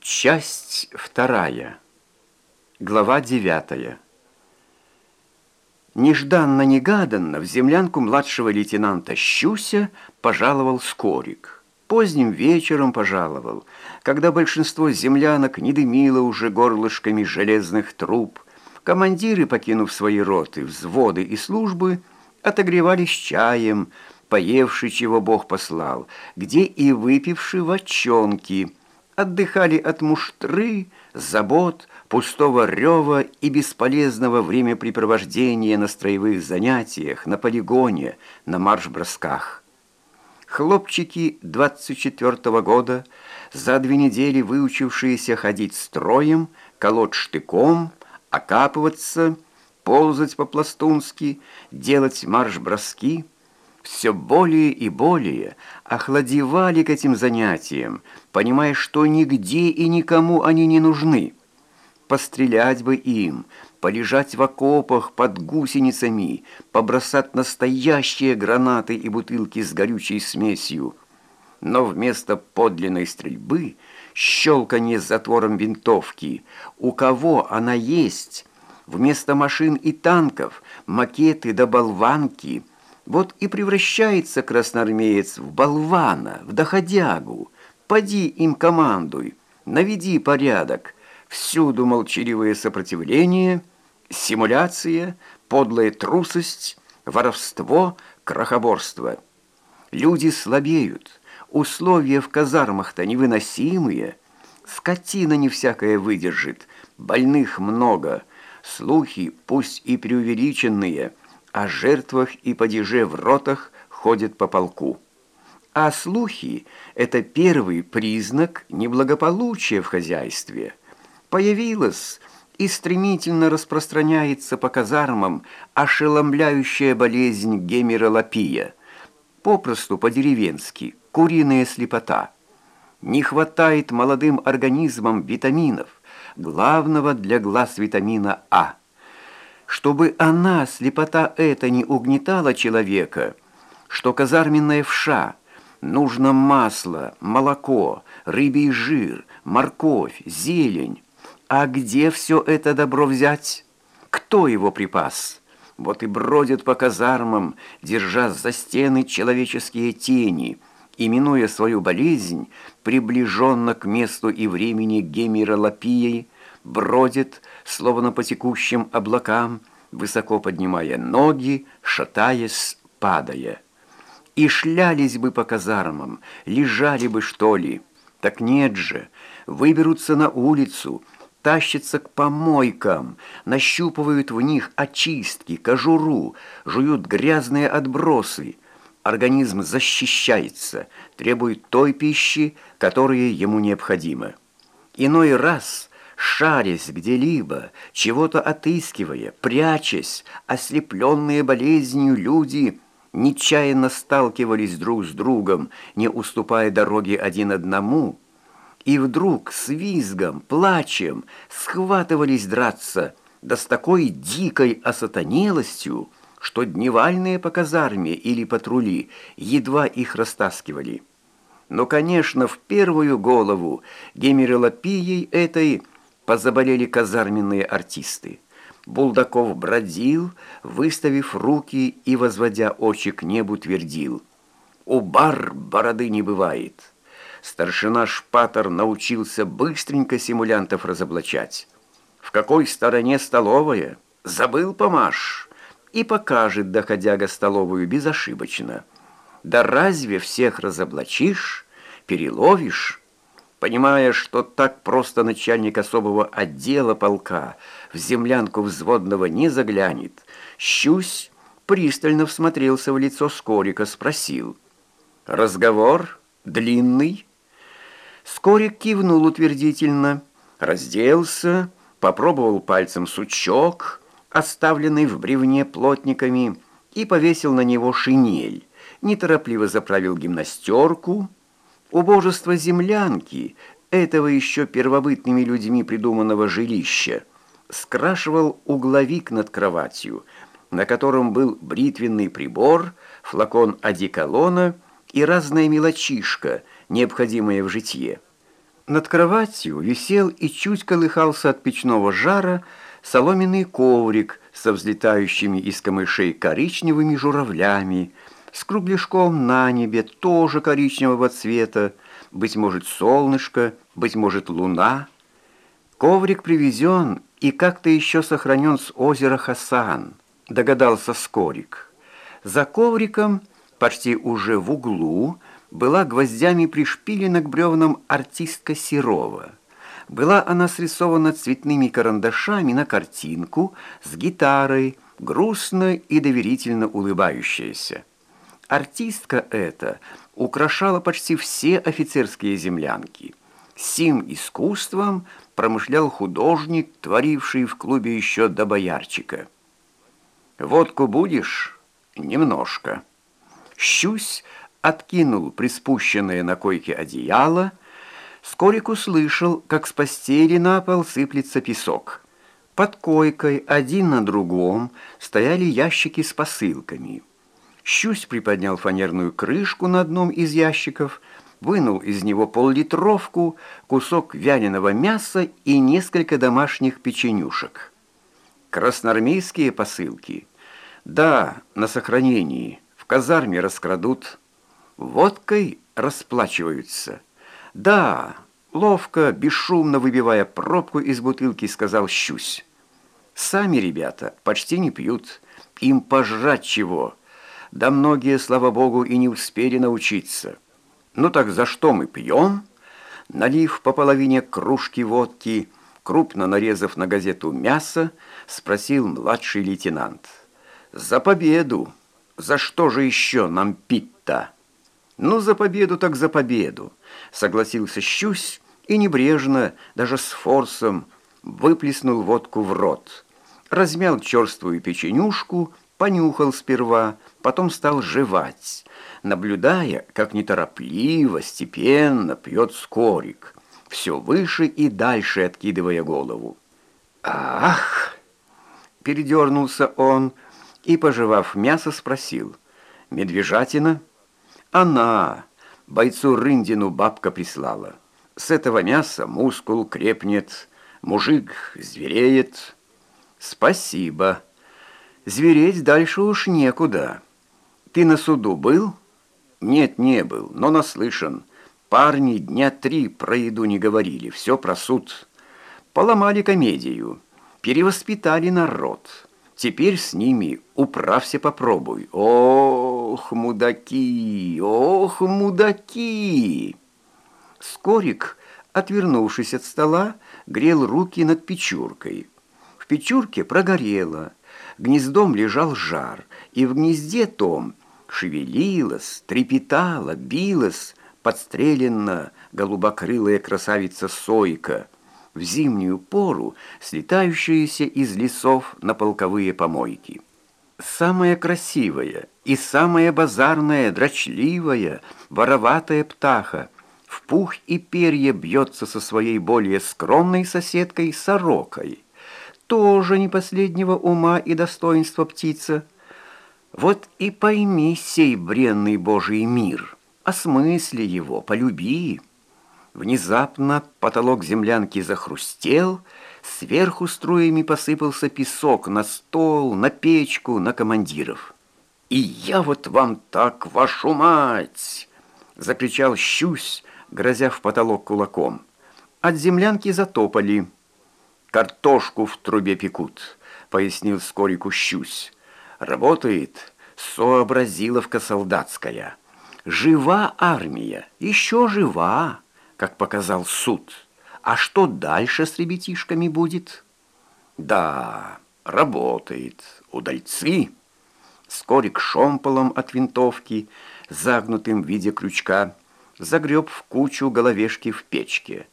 Часть вторая. Глава девятая. Нежданно-негаданно в землянку младшего лейтенанта Щуся пожаловал Скорик. Поздним вечером пожаловал, когда большинство землянок не дымило уже горлышками железных труб. Командиры, покинув свои роты, взводы и службы, отогревались чаем, поевший, чего Бог послал, где и выпивший вочонки, отдыхали от муштры, забот, пустого рева и бесполезного времяпрепровождения на строевых занятиях, на полигоне, на марш-бросках. Хлопчики 24-го года, за две недели выучившиеся ходить строем, колоть штыком, окапываться, ползать по-пластунски, делать марш-броски, все более и более охладевали к этим занятиям, понимая, что нигде и никому они не нужны. Пострелять бы им, полежать в окопах под гусеницами, побросать настоящие гранаты и бутылки с горючей смесью. Но вместо подлинной стрельбы щелканье с затвором винтовки. У кого она есть? Вместо машин и танков макеты да болванки. Вот и превращается красноармеец в болвана, в доходягу. Поди им командуй, наведи порядок. Всюду молчаливое сопротивление – симуляция, подлая трусость, воровство, крохоборство. Люди слабеют, условия в казармах-то невыносимые, скотина не всякая выдержит, больных много, слухи, пусть и преувеличенные, о жертвах и падеже в ротах ходят по полку. А слухи – это первый признак неблагополучия в хозяйстве. Появилась и стремительно распространяется по казармам ошеломляющая болезнь гемеролопия, попросту по-деревенски куриная слепота. Не хватает молодым организмам витаминов, главного для глаз витамина А. Чтобы она, слепота эта, не угнетала человека, что казарменная вша, нужно масло, молоко, рыбий жир, морковь, зелень, а где все это добро взять? Кто его припас? Вот и бродят по казармам, держа за стены человеческие тени, именуя свою болезнь, приближенно к месту и времени гемеролопией, бродит, словно по текущим облакам, высоко поднимая ноги, шатаясь, падая. И шлялись бы по казармам, лежали бы, что ли. Так нет же, выберутся на улицу, тащатся к помойкам, нащупывают в них очистки, кожуру, жуют грязные отбросы. Организм защищается, требует той пищи, которая ему необходима. Иной раз, шарясь где-либо, чего-то отыскивая, прячась, ослепленные болезнью люди нечаянно сталкивались друг с другом, не уступая дороги один одному – и вдруг с визгом, плачем схватывались драться, да с такой дикой осатанелостью, что дневальные по казарме или патрули едва их растаскивали. Но, конечно, в первую голову гемерилопией этой позаболели казарменные артисты. Булдаков бродил, выставив руки и, возводя очи к небу, твердил «У бар бороды не бывает» старшина Шпатор научился быстренько симулянтов разоблачать. В какой стороне столовая? Забыл помаш. И покажет доходяга столовую безошибочно. Да разве всех разоблачишь, переловишь? Понимая, что так просто начальник особого отдела полка в землянку взводного не заглянет, Щусь пристально всмотрелся в лицо Скорика, спросил. «Разговор длинный?» Скорик кивнул утвердительно, разделся, попробовал пальцем сучок, оставленный в бревне плотниками, и повесил на него шинель, неторопливо заправил гимнастерку. Убожество землянки, этого еще первобытными людьми придуманного жилища, скрашивал угловик над кроватью, на котором был бритвенный прибор, флакон одеколона и разная мелочишка – необходимое в житье. Над кроватью висел и чуть колыхался от печного жара соломенный коврик со взлетающими из камышей коричневыми журавлями, с кругляшком на небе тоже коричневого цвета, быть может, солнышко, быть может, луна. Коврик привезен и как-то еще сохранен с озера Хасан, догадался Скорик. За ковриком, почти уже в углу, была гвоздями пришпилена к бревнам артистка Серова. Была она срисована цветными карандашами на картинку с гитарой, грустно и доверительно улыбающаяся. Артистка эта украшала почти все офицерские землянки. Сим искусством промышлял художник, творивший в клубе еще до боярчика. «Водку будешь?» «Немножко». Щусь откинул приспущенное на койке одеяло, Скорик услышал, как с постели на пол сыплется песок. Под койкой один на другом стояли ящики с посылками – Щусь приподнял фанерную крышку на одном из ящиков, вынул из него поллитровку, кусок вяленого мяса и несколько домашних печенюшек. Красноармейские посылки. Да, на сохранении. В казарме раскрадут. Водкой расплачиваются. Да, ловко, бесшумно выбивая пробку из бутылки, сказал Щусь. Сами ребята почти не пьют. Им пожрать чего – да многие, слава богу, и не успели научиться. Ну так за что мы пьем? Налив по половине кружки водки, крупно нарезав на газету мясо, спросил младший лейтенант. «За победу! За что же еще нам пить-то?» «Ну, за победу так за победу!» Согласился Щусь и небрежно, даже с форсом, выплеснул водку в рот. Размял черствую печенюшку, понюхал сперва, потом стал жевать, наблюдая, как неторопливо, степенно пьет скорик, все выше и дальше откидывая голову. «Ах!» — передернулся он и, пожевав мясо, спросил. «Медвежатина?» «Она!» — бойцу Рындину бабка прислала. «С этого мяса мускул крепнет, мужик звереет». «Спасибо. Звереть дальше уж некуда». Ты на суду был? Нет, не был, но наслышан. Парни дня три про еду не говорили, все про суд. Поломали комедию, перевоспитали народ. Теперь с ними управься попробуй. Ох, мудаки, ох, мудаки! Скорик, отвернувшись от стола, грел руки над печуркой. В печурке прогорело, гнездом лежал жар, и в гнезде том шевелилась, трепетала, билась, подстреленно голубокрылая красавица Сойка, в зимнюю пору слетающаяся из лесов на полковые помойки. Самая красивая и самая базарная, дрочливая, вороватая птаха в пух и перья бьется со своей более скромной соседкой сорокой. Тоже не последнего ума и достоинства птица – вот и пойми сей бренный Божий мир, осмысли его, полюби. Внезапно потолок землянки захрустел, сверху струями посыпался песок на стол, на печку, на командиров. «И я вот вам так, вашу мать!» — закричал Щусь, грозя в потолок кулаком. От землянки затопали. «Картошку в трубе пекут», — пояснил Скорику Щусь. Работает сообразиловка солдатская. Жива армия, еще жива, как показал суд. А что дальше с ребятишками будет? Да, работает. Удальцы. Скорик шомполом от винтовки, загнутым в виде крючка, загреб в кучу головешки в печке.